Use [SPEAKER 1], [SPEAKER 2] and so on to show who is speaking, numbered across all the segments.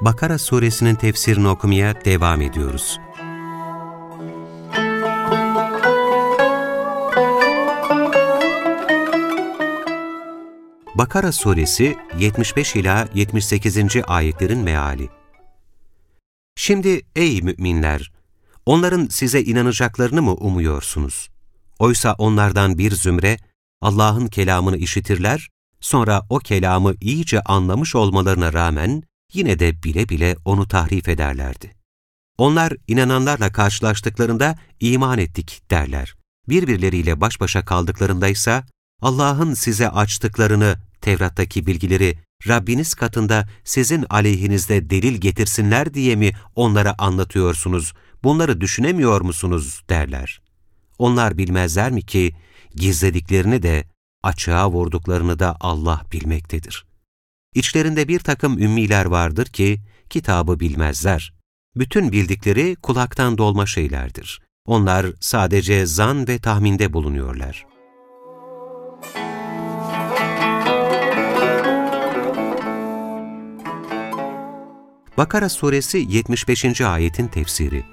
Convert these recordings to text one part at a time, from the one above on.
[SPEAKER 1] Bakara suresinin tefsirini okumaya devam ediyoruz. Bakara suresi 75 ila 78. ayetlerin meali. Şimdi ey müminler, onların size inanacaklarını mı umuyorsunuz? Oysa onlardan bir zümre Allah'ın kelamını işitirler, sonra o kelamı iyice anlamış olmalarına rağmen yine de bile bile onu tahrif ederlerdi. Onlar inananlarla karşılaştıklarında iman ettik derler. Birbirleriyle baş başa kaldıklarında ise Allah'ın size açtıklarını, Tevrat'taki bilgileri Rabbiniz katında sizin aleyhinizde delil getirsinler diye mi onlara anlatıyorsunuz, bunları düşünemiyor musunuz derler. Onlar bilmezler mi ki gizlediklerini de, açığa vurduklarını da Allah bilmektedir. İçlerinde bir takım ümmiler vardır ki, kitabı bilmezler. Bütün bildikleri kulaktan dolma şeylerdir. Onlar sadece zan ve tahminde bulunuyorlar. Bakara suresi 75. ayetin tefsiri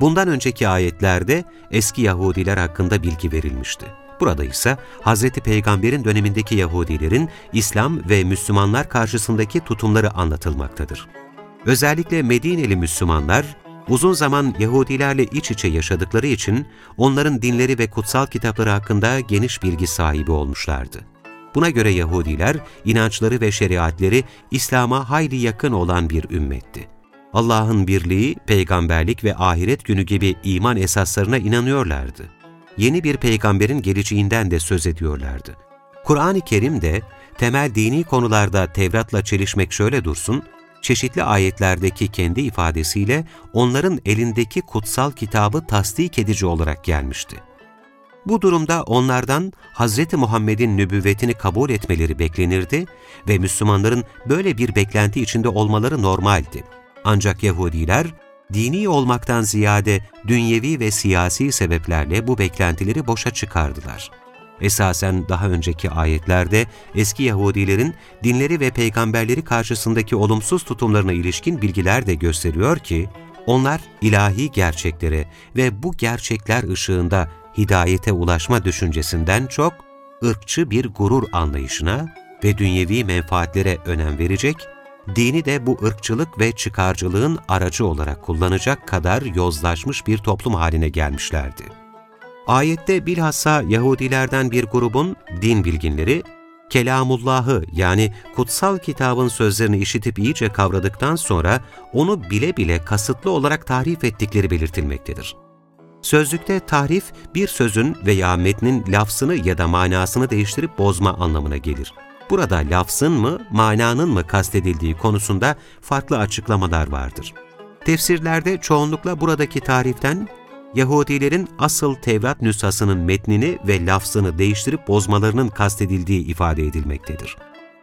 [SPEAKER 1] Bundan önceki ayetlerde eski Yahudiler hakkında bilgi verilmişti. Burada ise Hz. Peygamber'in dönemindeki Yahudilerin İslam ve Müslümanlar karşısındaki tutumları anlatılmaktadır. Özellikle Medineli Müslümanlar, uzun zaman Yahudilerle iç içe yaşadıkları için onların dinleri ve kutsal kitapları hakkında geniş bilgi sahibi olmuşlardı. Buna göre Yahudiler, inançları ve şeriatleri İslam'a hayli yakın olan bir ümmetti. Allah'ın birliği, peygamberlik ve ahiret günü gibi iman esaslarına inanıyorlardı yeni bir peygamberin geleceğinden de söz ediyorlardı. Kur'an-ı Kerim de temel dini konularda Tevrat'la çelişmek şöyle dursun, çeşitli ayetlerdeki kendi ifadesiyle onların elindeki kutsal kitabı tasdik edici olarak gelmişti. Bu durumda onlardan Hz. Muhammed'in nübüvvetini kabul etmeleri beklenirdi ve Müslümanların böyle bir beklenti içinde olmaları normaldi. Ancak Yahudiler, dini olmaktan ziyade dünyevi ve siyasi sebeplerle bu beklentileri boşa çıkardılar. Esasen daha önceki ayetlerde eski Yahudilerin dinleri ve peygamberleri karşısındaki olumsuz tutumlarına ilişkin bilgiler de gösteriyor ki, onlar ilahi gerçeklere ve bu gerçekler ışığında hidayete ulaşma düşüncesinden çok, ırkçı bir gurur anlayışına ve dünyevi menfaatlere önem verecek dini de bu ırkçılık ve çıkarcılığın aracı olarak kullanacak kadar yozlaşmış bir toplum haline gelmişlerdi. Ayette bilhassa Yahudilerden bir grubun din bilginleri, Kelamullah'ı yani kutsal kitabın sözlerini işitip iyice kavradıktan sonra onu bile bile kasıtlı olarak tahrif ettikleri belirtilmektedir. Sözlükte tahrif bir sözün veya metnin lafzını ya da manasını değiştirip bozma anlamına gelir. Burada lafzın mı, mananın mı kastedildiği konusunda farklı açıklamalar vardır. Tefsirlerde çoğunlukla buradaki tariften Yahudilerin asıl Tevrat nüshasının metnini ve lafzını değiştirip bozmalarının kastedildiği ifade edilmektedir.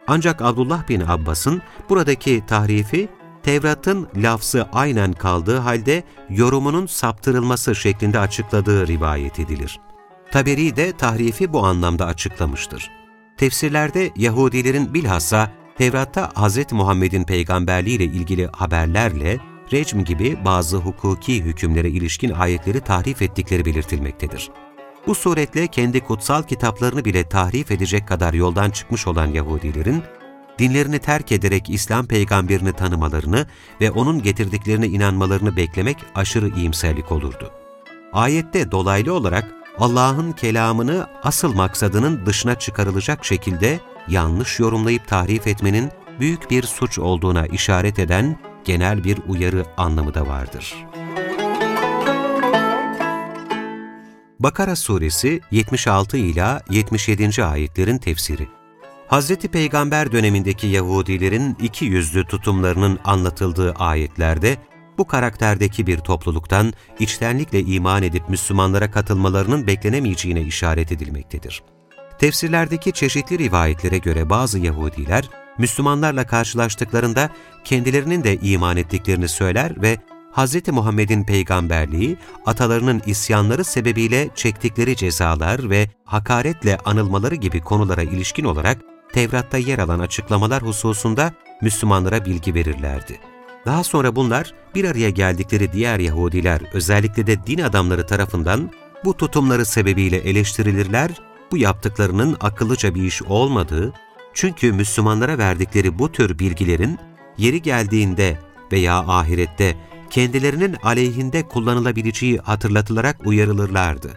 [SPEAKER 1] Ancak Abdullah bin Abbas'ın buradaki tahrifi, Tevrat'ın lafzı aynen kaldığı halde yorumunun saptırılması şeklinde açıkladığı rivayet edilir. Taberi de tahrifi bu anlamda açıklamıştır. Tefsirlerde Yahudilerin bilhassa Tevrat'ta Hz. Muhammed'in peygamberliği ile ilgili haberlerle recm gibi bazı hukuki hükümlere ilişkin ayetleri tahrif ettikleri belirtilmektedir. Bu suretle kendi kutsal kitaplarını bile tahrif edecek kadar yoldan çıkmış olan Yahudilerin, dinlerini terk ederek İslam peygamberini tanımalarını ve onun getirdiklerine inanmalarını beklemek aşırı iyimserlik olurdu. Ayette dolaylı olarak Allah'ın kelamını asıl maksadının dışına çıkarılacak şekilde yanlış yorumlayıp tahrif etmenin büyük bir suç olduğuna işaret eden genel bir uyarı anlamı da vardır. Bakara suresi 76 ila 77. ayetlerin tefsiri. Hz. Peygamber dönemindeki Yahudilerin iki yüzlü tutumlarının anlatıldığı ayetlerde, bu karakterdeki bir topluluktan içtenlikle iman edip Müslümanlara katılmalarının beklenemeyeceğine işaret edilmektedir. Tefsirlerdeki çeşitli rivayetlere göre bazı Yahudiler, Müslümanlarla karşılaştıklarında kendilerinin de iman ettiklerini söyler ve Hz. Muhammed'in peygamberliği, atalarının isyanları sebebiyle çektikleri cezalar ve hakaretle anılmaları gibi konulara ilişkin olarak Tevrat'ta yer alan açıklamalar hususunda Müslümanlara bilgi verirlerdi. Daha sonra bunlar bir araya geldikleri diğer Yahudiler özellikle de din adamları tarafından bu tutumları sebebiyle eleştirilirler, bu yaptıklarının akıllıca bir iş olmadığı, çünkü Müslümanlara verdikleri bu tür bilgilerin yeri geldiğinde veya ahirette kendilerinin aleyhinde kullanılabileceği hatırlatılarak uyarılırlardı.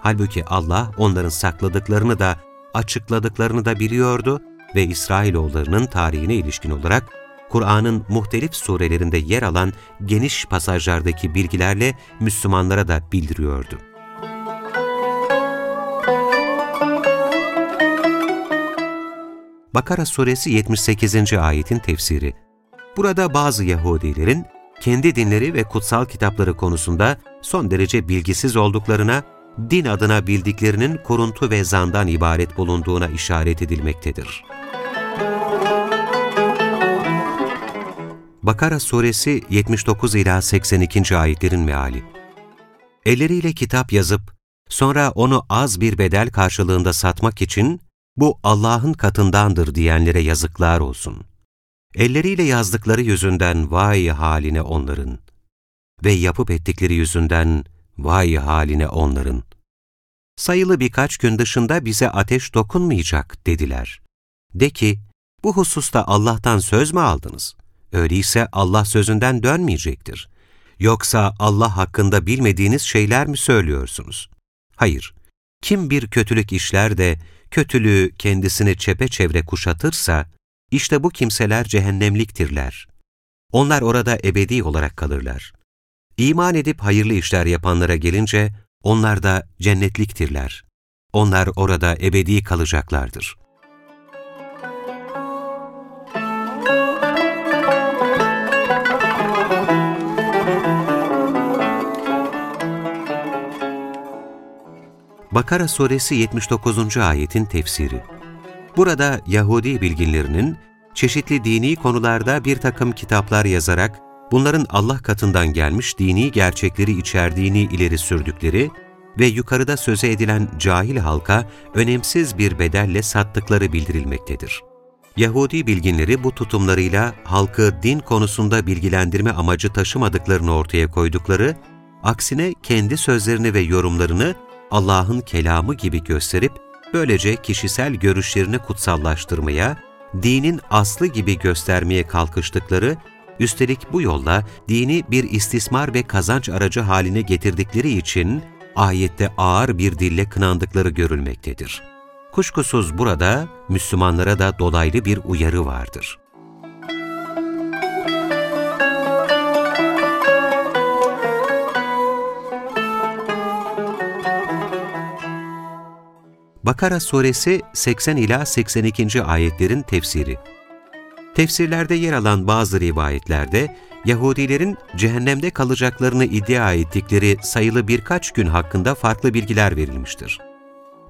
[SPEAKER 1] Halbuki Allah onların sakladıklarını da açıkladıklarını da biliyordu ve İsrailoğullarının tarihine ilişkin olarak Kur'an'ın muhtelif surelerinde yer alan geniş pasajlardaki bilgilerle Müslümanlara da bildiriyordu. Bakara suresi 78. ayetin tefsiri Burada bazı Yahudilerin kendi dinleri ve kutsal kitapları konusunda son derece bilgisiz olduklarına, din adına bildiklerinin kuruntu ve zandan ibaret bulunduğuna işaret edilmektedir. Bakara suresi 79 ila 82. ayetlerin meali. Elleriyle kitap yazıp sonra onu az bir bedel karşılığında satmak için bu Allah'ın katındandır diyenlere yazıklar olsun. Elleriyle yazdıkları yüzünden vay haline onların ve yapıp ettikleri yüzünden vay haline onların. Sayılı birkaç gün dışında bize ateş dokunmayacak dediler. De ki, bu hususta Allah'tan söz mü aldınız? Öyleyse Allah sözünden dönmeyecektir. Yoksa Allah hakkında bilmediğiniz şeyler mi söylüyorsunuz? Hayır, kim bir kötülük işler de kötülüğü kendisini çepeçevre kuşatırsa, işte bu kimseler cehennemliktirler. Onlar orada ebedi olarak kalırlar. İman edip hayırlı işler yapanlara gelince, onlar da cennetliktirler. Onlar orada ebedi kalacaklardır. Bakara suresi 79. ayetin tefsiri Burada Yahudi bilginlerinin çeşitli dini konularda bir takım kitaplar yazarak bunların Allah katından gelmiş dini gerçekleri içerdiğini ileri sürdükleri ve yukarıda söze edilen cahil halka önemsiz bir bedelle sattıkları bildirilmektedir. Yahudi bilginleri bu tutumlarıyla halkı din konusunda bilgilendirme amacı taşımadıklarını ortaya koydukları, aksine kendi sözlerini ve yorumlarını Allah'ın kelamı gibi gösterip Böylece kişisel görüşlerini kutsallaştırmaya, dinin aslı gibi göstermeye kalkıştıkları, üstelik bu yolla dini bir istismar ve kazanç aracı haline getirdikleri için ayette ağır bir dille kınandıkları görülmektedir. Kuşkusuz burada Müslümanlara da dolaylı bir uyarı vardır. Bakara suresi 80 ila 82. ayetlerin tefsiri. Tefsirlerde yer alan bazı rivayetlerde Yahudilerin cehennemde kalacaklarını iddia ettikleri sayılı birkaç gün hakkında farklı bilgiler verilmiştir.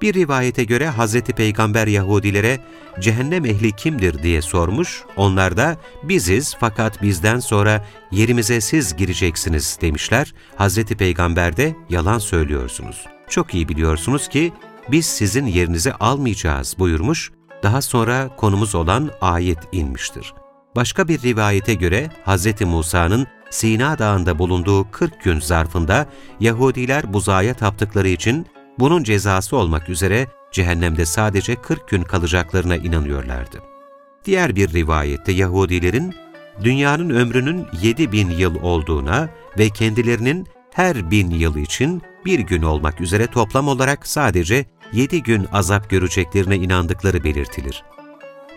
[SPEAKER 1] Bir rivayete göre Hz. Peygamber Yahudilere cehennem ehli kimdir diye sormuş, onlar da biziz fakat bizden sonra yerimize siz gireceksiniz demişler. Hz. Peygamber de yalan söylüyorsunuz. Çok iyi biliyorsunuz ki biz sizin yerinizi almayacağız buyurmuş, daha sonra konumuz olan ayet inmiştir. Başka bir rivayete göre Hz. Musa'nın Sina Dağı'nda bulunduğu 40 gün zarfında Yahudiler buzağa taptıkları için bunun cezası olmak üzere cehennemde sadece 40 gün kalacaklarına inanıyorlardı. Diğer bir rivayette Yahudilerin dünyanın ömrünün 7 bin yıl olduğuna ve kendilerinin her bin yıl için bir gün olmak üzere toplam olarak sadece yedi gün azap göreceklerine inandıkları belirtilir.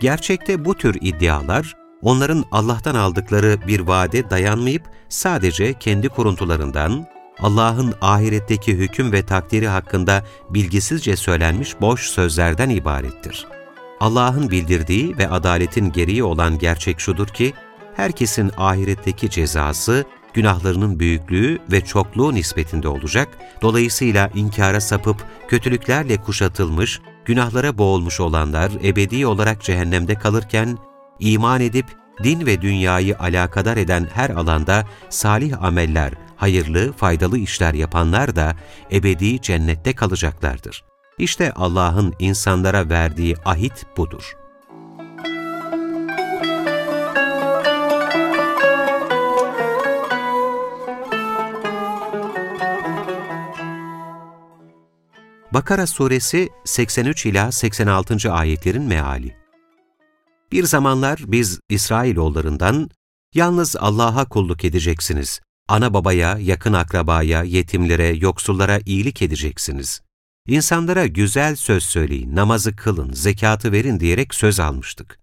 [SPEAKER 1] Gerçekte bu tür iddialar, onların Allah'tan aldıkları bir vaade dayanmayıp sadece kendi kuruntularından, Allah'ın ahiretteki hüküm ve takdiri hakkında bilgisizce söylenmiş boş sözlerden ibarettir. Allah'ın bildirdiği ve adaletin gereği olan gerçek şudur ki, herkesin ahiretteki cezası, günahlarının büyüklüğü ve çokluğu nispetinde olacak, dolayısıyla inkara sapıp, kötülüklerle kuşatılmış, günahlara boğulmuş olanlar ebedi olarak cehennemde kalırken, iman edip din ve dünyayı alakadar eden her alanda salih ameller, hayırlı, faydalı işler yapanlar da ebedi cennette kalacaklardır. İşte Allah'ın insanlara verdiği ahit budur. Bakara suresi 83 ila 86. ayetlerin meali. Bir zamanlar biz İsrailoğullarından yalnız Allah'a kulluk edeceksiniz. Ana babaya, yakın akrabaya, yetimlere, yoksullara iyilik edeceksiniz. İnsanlara güzel söz söyleyin, namazı kılın, zekatı verin diyerek söz almıştık.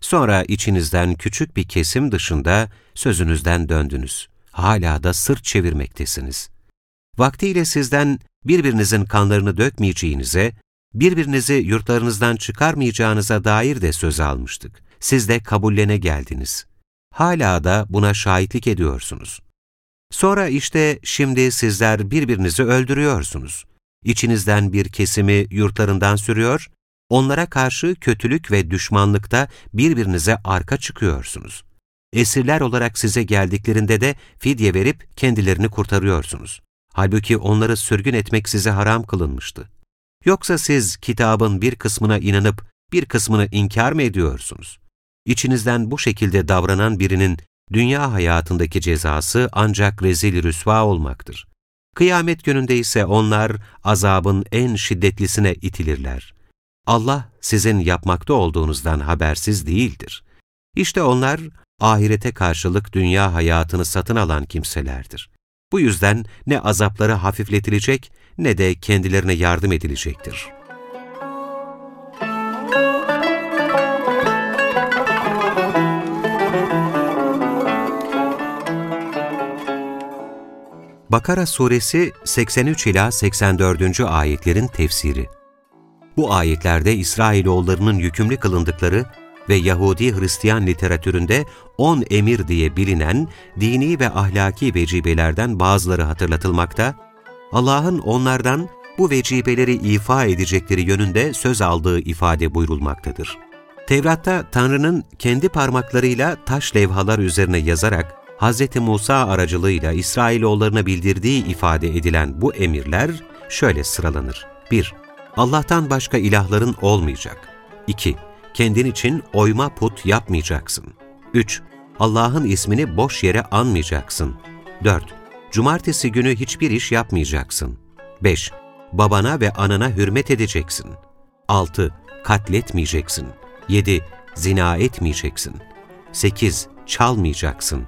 [SPEAKER 1] Sonra içinizden küçük bir kesim dışında sözünüzden döndünüz. Hala da sırt çevirmektesiniz. Vaktiyle sizden birbirinizin kanlarını dökmeyeceğinize, birbirinizi yurtlarınızdan çıkarmayacağınıza dair de söz almıştık. Siz de kabullene geldiniz. Hala da buna şahitlik ediyorsunuz. Sonra işte şimdi sizler birbirinizi öldürüyorsunuz. İçinizden bir kesimi yurtlarından sürüyor, onlara karşı kötülük ve düşmanlıkta birbirinize arka çıkıyorsunuz. Esirler olarak size geldiklerinde de fidye verip kendilerini kurtarıyorsunuz. Halbuki onları sürgün etmek size haram kılınmıştı. Yoksa siz kitabın bir kısmına inanıp bir kısmını inkar mı ediyorsunuz? İçinizden bu şekilde davranan birinin dünya hayatındaki cezası ancak rezil rüsva olmaktır. Kıyamet gününde ise onlar azabın en şiddetlisine itilirler. Allah sizin yapmakta olduğunuzdan habersiz değildir. İşte onlar ahirete karşılık dünya hayatını satın alan kimselerdir. Bu yüzden ne azapları hafifletilecek ne de kendilerine yardım edilecektir. Bakara suresi 83 ila 84. ayetlerin tefsiri. Bu ayetlerde İsrailoğullarının yükümlü kılındıkları ve Yahudi Hristiyan literatüründe on emir diye bilinen dini ve ahlaki vecibelerden bazıları hatırlatılmakta, Allah'ın onlardan bu vecibeleri ifa edecekleri yönünde söz aldığı ifade buyurulmaktadır. Tevrat'ta Tanrı'nın kendi parmaklarıyla taş levhalar üzerine yazarak Hz. Musa aracılığıyla İsrailoğullarına bildirdiği ifade edilen bu emirler şöyle sıralanır. 1. Allah'tan başka ilahların olmayacak. 2 kendin için oyma put yapmayacaksın. 3. Allah'ın ismini boş yere anmayacaksın. 4. Cumartesi günü hiçbir iş yapmayacaksın. 5. Babana ve anana hürmet edeceksin. 6. Katletmeyeceksin. 7. Zina etmeyeceksin. 8. Çalmayacaksın.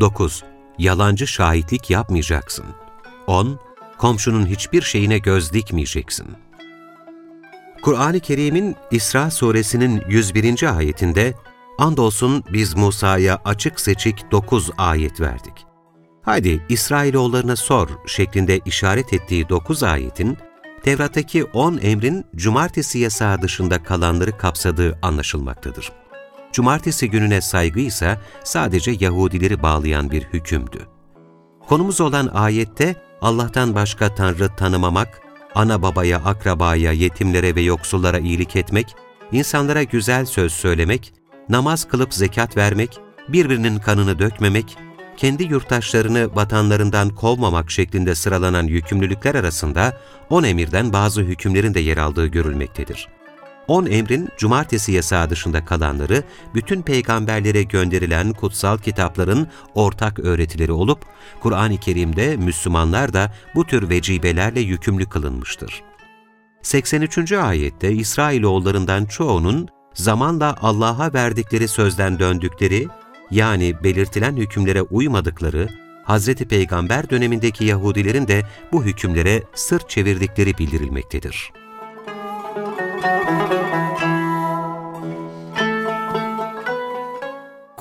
[SPEAKER 1] 9. Yalancı şahitlik yapmayacaksın. 10. Komşunun hiçbir şeyine göz dikmeyeceksin. Kur'an-ı Kerim'in İsra suresinin 101. ayetinde Andolsun biz Musa'ya açık seçik 9 ayet verdik. Haydi İsrailoğullarına sor şeklinde işaret ettiği 9 ayetin, Tevrat'taki 10 emrin cumartesi yasağı dışında kalanları kapsadığı anlaşılmaktadır. Cumartesi gününe saygı ise sadece Yahudileri bağlayan bir hükümdü. Konumuz olan ayette Allah'tan başka Tanrı tanımamak, ana babaya, akrabaya, yetimlere ve yoksullara iyilik etmek, insanlara güzel söz söylemek, namaz kılıp zekat vermek, birbirinin kanını dökmemek, kendi yurttaşlarını vatanlarından kovmamak şeklinde sıralanan yükümlülükler arasında on emirden bazı hükümlerin de yer aldığı görülmektedir. On emrin cumartesi yasağı dışında kalanları, bütün peygamberlere gönderilen kutsal kitapların ortak öğretileri olup, Kur'an-ı Kerim'de Müslümanlar da bu tür vecibelerle yükümlü kılınmıştır. 83. ayette İsrailoğullarından çoğunun zamanla Allah'a verdikleri sözden döndükleri, yani belirtilen hükümlere uymadıkları, Hz. Peygamber dönemindeki Yahudilerin de bu hükümlere sırt çevirdikleri bildirilmektedir.